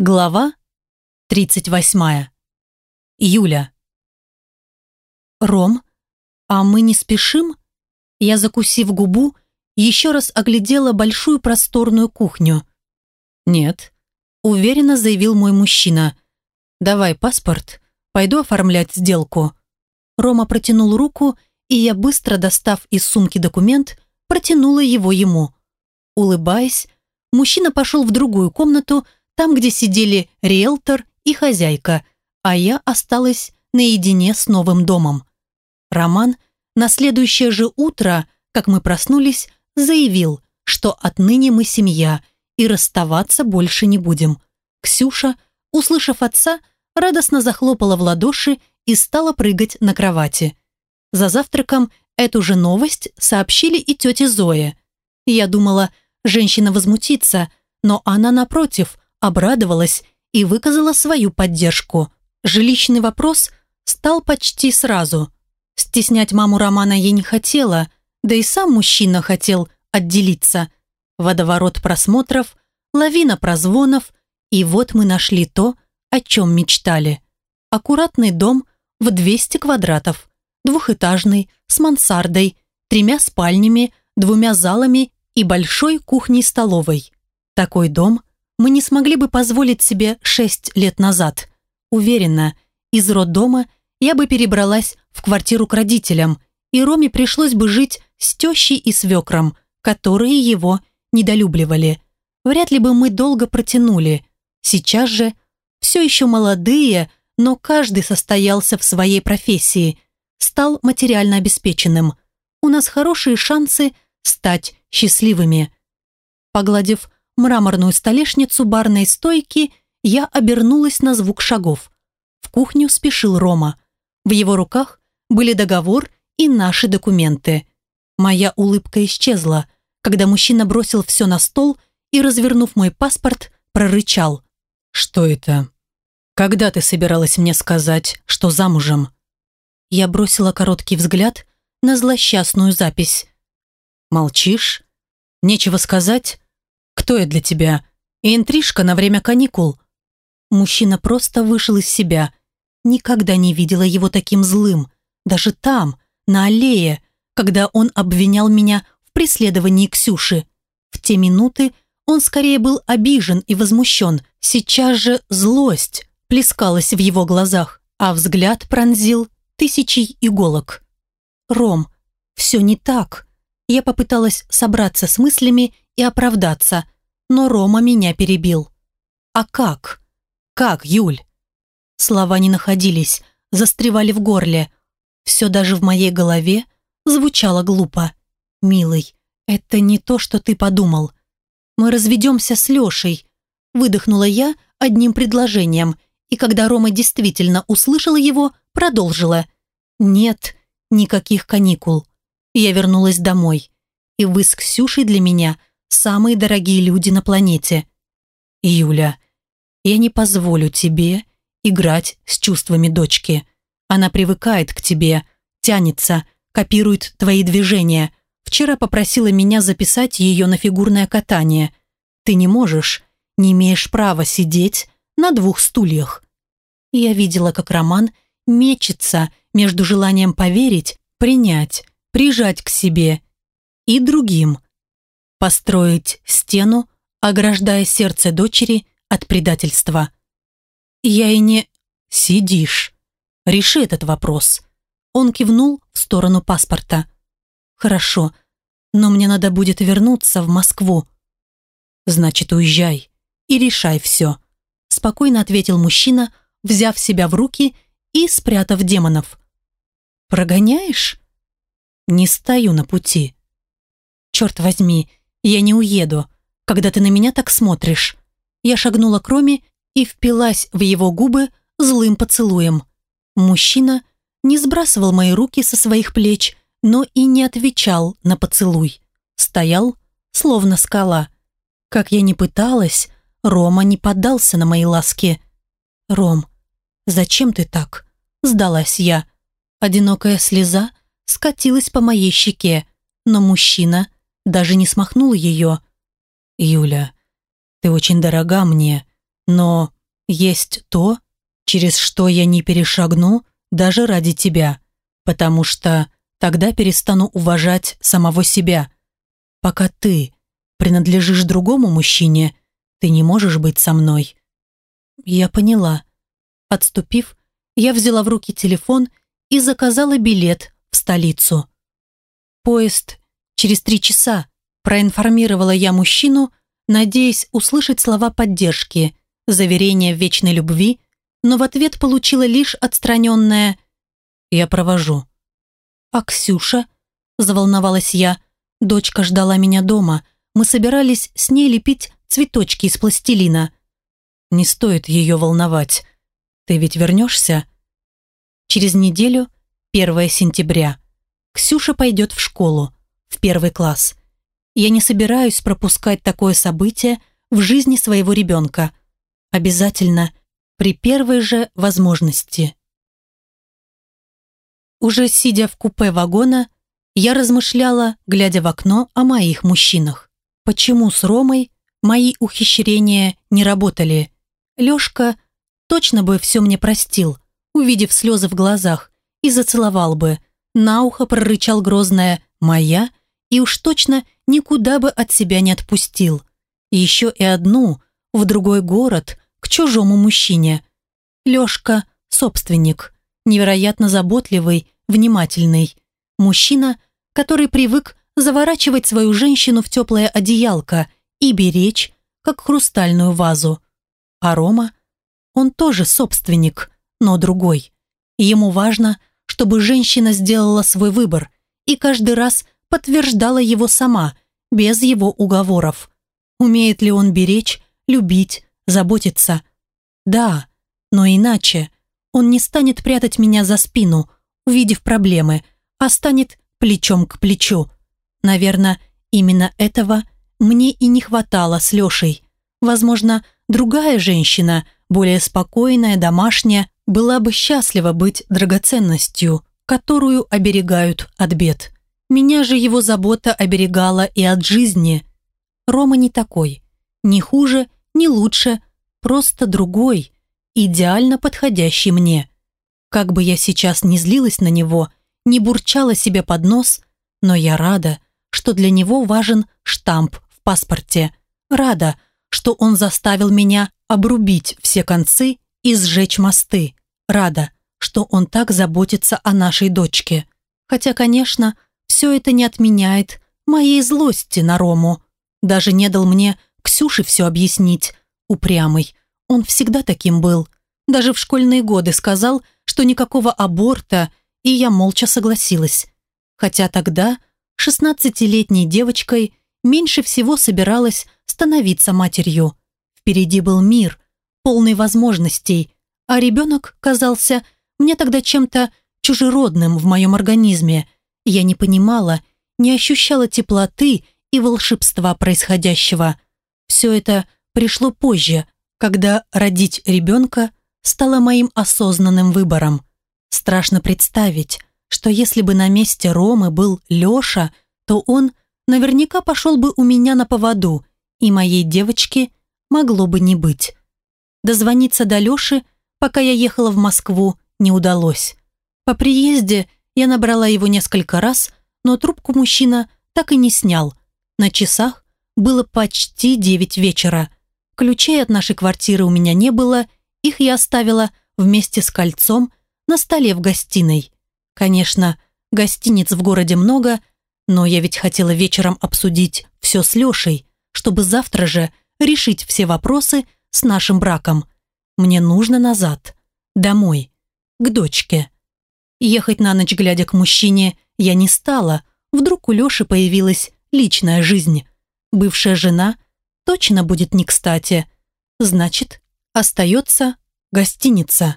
Глава 38. Юля. «Ром, а мы не спешим?» Я, закусив губу, еще раз оглядела большую просторную кухню. «Нет», — уверенно заявил мой мужчина. «Давай паспорт, пойду оформлять сделку». Рома протянул руку, и я, быстро достав из сумки документ, протянула его ему. Улыбаясь, мужчина пошел в другую комнату, там, где сидели риэлтор и хозяйка, а я осталась наедине с новым домом. Роман на следующее же утро, как мы проснулись, заявил, что отныне мы семья и расставаться больше не будем. Ксюша, услышав отца, радостно захлопала в ладоши и стала прыгать на кровати. За завтраком эту же новость сообщили и тете Зое. Я думала, женщина возмутится, но она, напротив, обрадовалась и выказала свою поддержку. Жилищный вопрос стал почти сразу. Стеснять маму Романа ей не хотела, да и сам мужчина хотел отделиться. Водоворот просмотров, лавина прозвонов, и вот мы нашли то, о чем мечтали. Аккуратный дом в 200 квадратов, двухэтажный, с мансардой, тремя спальнями, двумя залами и большой кухней-столовой. Такой дом мы не смогли бы позволить себе шесть лет назад. Уверена, из роддома я бы перебралась в квартиру к родителям, и Роме пришлось бы жить с тещей и свекром, которые его недолюбливали. Вряд ли бы мы долго протянули. Сейчас же все еще молодые, но каждый состоялся в своей профессии, стал материально обеспеченным. У нас хорошие шансы стать счастливыми. Погладив мраморную столешницу барной стойки, я обернулась на звук шагов. В кухню спешил Рома. В его руках были договор и наши документы. Моя улыбка исчезла, когда мужчина бросил все на стол и, развернув мой паспорт, прорычал. «Что это? Когда ты собиралась мне сказать, что замужем?» Я бросила короткий взгляд на злосчастную запись. «Молчишь? Нечего сказать?» Кто я для тебя? И интрижка на время каникул?» Мужчина просто вышел из себя. Никогда не видела его таким злым. Даже там, на аллее, когда он обвинял меня в преследовании Ксюши. В те минуты он скорее был обижен и возмущен. Сейчас же злость плескалась в его глазах, а взгляд пронзил тысячей иголок. «Ром, все не так». Я попыталась собраться с мыслями и оправдаться, но Рома меня перебил. «А как? Как, Юль?» Слова не находились, застревали в горле. Все даже в моей голове звучало глупо. «Милый, это не то, что ты подумал. Мы разведемся с Лешей», выдохнула я одним предложением, и когда Рома действительно услышала его, продолжила. «Нет никаких каникул. Я вернулась домой, и вы с Ксюшей для меня самые дорогие люди на планете. Юля, я не позволю тебе играть с чувствами дочки. Она привыкает к тебе, тянется, копирует твои движения. Вчера попросила меня записать ее на фигурное катание. Ты не можешь, не имеешь права сидеть на двух стульях. Я видела, как Роман мечется между желанием поверить, принять, прижать к себе и другим – построить стену, ограждая сердце дочери от предательства. Я и не... Сидишь. Реши этот вопрос. Он кивнул в сторону паспорта. Хорошо, но мне надо будет вернуться в Москву. Значит, уезжай и решай все. Спокойно ответил мужчина, взяв себя в руки и спрятав демонов. Прогоняешь? Не стою на пути. Черт возьми, я не уеду, когда ты на меня так смотришь. Я шагнула к Роме и впилась в его губы злым поцелуем. Мужчина не сбрасывал мои руки со своих плеч, но и не отвечал на поцелуй. Стоял, словно скала. Как я ни пыталась, Рома не поддался на мои ласки. «Ром, зачем ты так?» Сдалась я. Одинокая слеза скатилась по моей щеке, но мужчина даже не смахнул ее. «Юля, ты очень дорога мне, Но есть то, через что я не перешагну даже ради тебя, потому что тогда перестану уважать самого себя. Пока ты принадлежишь другому мужчине, ты не можешь быть со мной. Я поняла. Отступив, я взяла в руки телефон и заказала билет в столицу. Поезд через три часа, проинформировала я мужчину, надеясь услышать слова поддержки, заверения в вечной любви, но в ответ получила лишь отстраненное «Я провожу». «А Ксюша?» – заволновалась я. Дочка ждала меня дома. Мы собирались с ней лепить цветочки из пластилина. «Не стоит ее волновать. Ты ведь вернешься?» Через неделю, 1 сентября, Ксюша пойдет в школу, в первый класс. Я не собираюсь пропускать такое событие в жизни своего ребенка. Обязательно, при первой же возможности. Уже сидя в купе вагона, я размышляла, глядя в окно, о моих мужчинах. Почему с Ромой мои ухищрения не работали? Лёшка точно бы все мне простил, увидев слезы в глазах, и зацеловал бы. На ухо прорычал грозное «моя» и уж точно никуда бы от себя не отпустил. Еще и одну, в другой город, к чужому мужчине. Лёшка – собственник, невероятно заботливый, внимательный. Мужчина, который привык заворачивать свою женщину в теплое одеялко и беречь, как хрустальную вазу. А Рома? Он тоже собственник, но другой. Ему важно, чтобы женщина сделала свой выбор и каждый раз подтверждала его сама, без его уговоров. Умеет ли он беречь, любить, заботиться? Да, но иначе. Он не станет прятать меня за спину, увидев проблемы, а станет плечом к плечу. Наверное, именно этого мне и не хватало с Лешей. Возможно, другая женщина, более спокойная, домашняя, была бы счастлива быть драгоценностью, которую оберегают от бед. Меня же его забота оберегала и от жизни. Рома не такой. Ни хуже, ни лучше, просто другой, идеально подходящий мне. Как бы я сейчас не злилась на него, не бурчала себе под нос, но я рада, что для него важен штамп в паспорте. Рада, что он заставил меня обрубить все концы и сжечь мосты. Рада, что он так заботится о нашей дочке. Хотя, конечно, все это не отменяет моей злости на Рому. Даже не дал мне Ксюше все объяснить. Упрямый. Он всегда таким был. Даже в школьные годы сказал, что никакого аборта, и я молча согласилась. Хотя тогда, шестнадцатилетней девочкой, меньше всего собиралась становиться матерью. Впереди был мир, полный возможностей, а ребенок казался мне тогда чем-то чужеродным в моем организме. Я не понимала, не ощущала теплоты и волшебства происходящего. Все это пришло позже, когда родить ребенка стало моим осознанным выбором. Страшно представить, что если бы на месте Ромы был Леша, то он наверняка пошел бы у меня на поводу, и моей девочки могло бы не быть. Дозвониться до Леши, пока я ехала в Москву, не удалось. По приезде я набрала его несколько раз, но трубку мужчина так и не снял. На часах было почти девять вечера. Ключей от нашей квартиры у меня не было, их я оставила вместе с кольцом на столе в гостиной. Конечно, гостиниц в городе много, но я ведь хотела вечером обсудить все с Лешей, чтобы завтра же решить все вопросы с нашим браком. Мне нужно назад, домой, к дочке. Ехать на ночь, глядя к мужчине, я не стала. Вдруг у Леши появилась личная жизнь. Бывшая жена точно будет не кстати. Значит, остается гостиница.